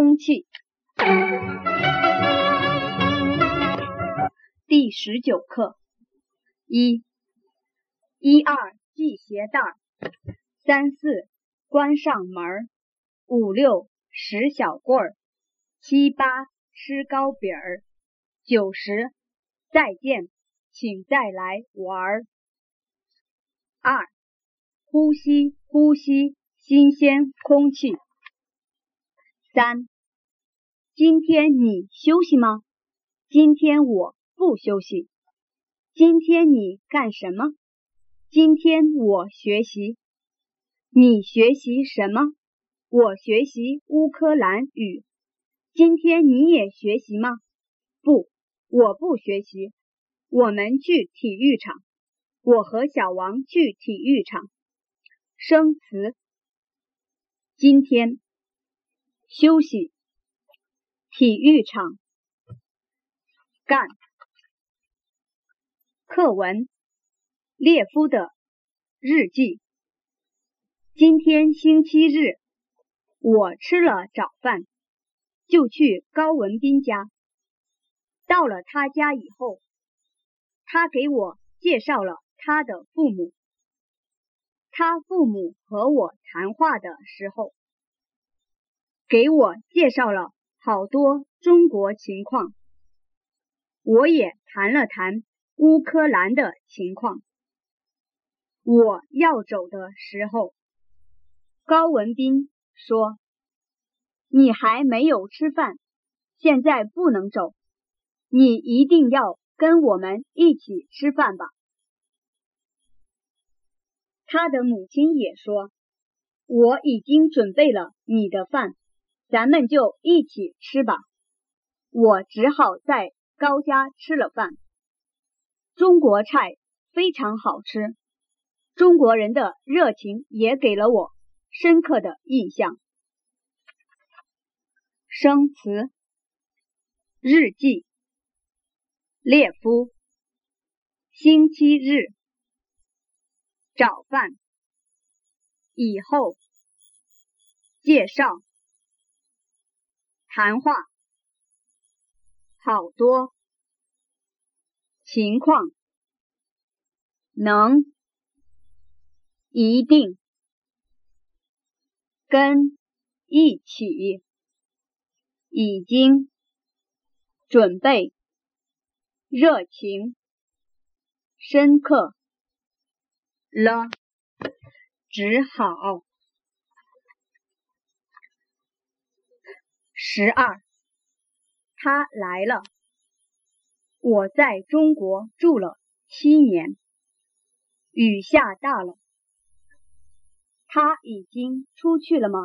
空气。第十九课：一、一二系鞋带，三四关上门，五六拾小棍儿，七八吃糕饼儿，九十再见，请再来玩儿。二、呼吸呼吸新鲜空气。三、今天你休息吗？今天我不休息。今天你干什么？今天我学习。你学习什么？我学习乌克兰语。今天你也学习吗？不，我不学习。我们去体育场。我和小王去体育场。生词：今天休息，体育场干。课文：列夫的日记。今天星期日，我吃了早饭，就去高文斌家。到了他家以后，他给我介绍了。他的父母，他父母和我谈话的时候，给我介绍了好多中国情况，我也谈了谈乌克兰的情况。我要走的时候，高文斌说：“你还没有吃饭，现在不能走，你一定要跟我们一起吃饭吧。”他的母亲也说：“我已经准备了你的饭，咱们就一起吃吧。”我只好在高家吃了饭。中国菜非常好吃，中国人的热情也给了我深刻的印象。生词：日记、列夫、星期日。早饭以后，介绍谈话，好多。情况，能。一定。跟一起，已经。准备，热情。深刻。了，只好。十二，他来了。我在中国住了七年。雨下大了。他已经出去了吗？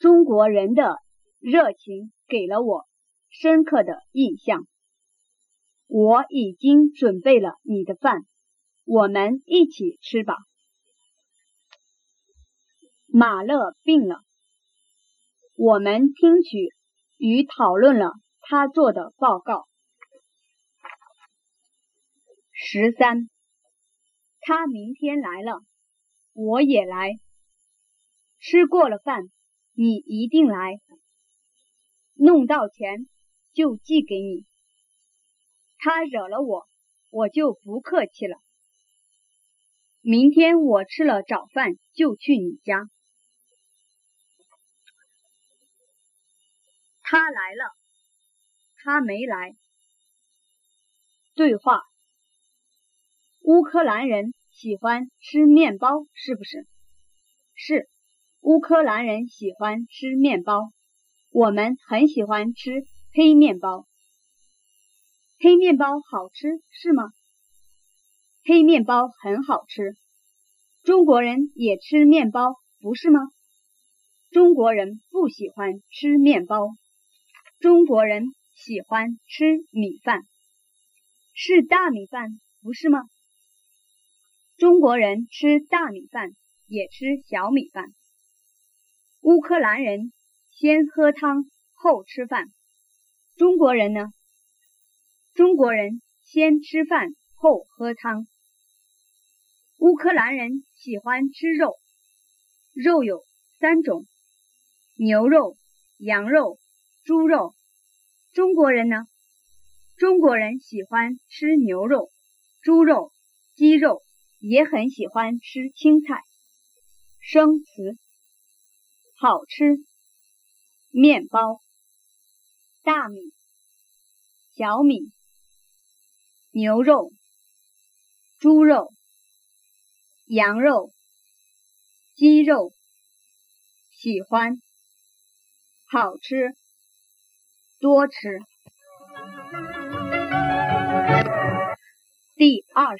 中国人的热情给了我深刻的印象。我已经准备了你的饭。我们一起吃吧。马勒病了，我们听取与讨论了他做的报告。十三，他明天来了，我也来。吃过了饭，你一定来。弄到钱就寄给你。他惹了我，我就不客气了。明天我吃了早饭就去你家。他来了，他没来。对话：乌克兰人喜欢吃面包，是不是？是，乌克兰人喜欢吃面包。我们很喜欢吃黑面包。黑面包好吃，是吗？黑面包很好吃，中国人也吃面包，不是吗？中国人不喜欢吃面包，中国人喜欢吃米饭，是大米饭，不是吗？中国人吃大米饭，也吃小米饭。乌克兰人先喝汤后吃饭，中国人呢？中国人先吃饭。后喝汤。乌克兰人喜欢吃肉，肉有三种：牛肉、羊肉、猪肉。中国人呢？中国人喜欢吃牛肉、猪肉、鸡肉，也很喜欢吃青菜。生词：好吃、面包、大米、小米、牛肉、猪肉、羊肉、鸡肉。喜欢，好吃，多吃。第二十。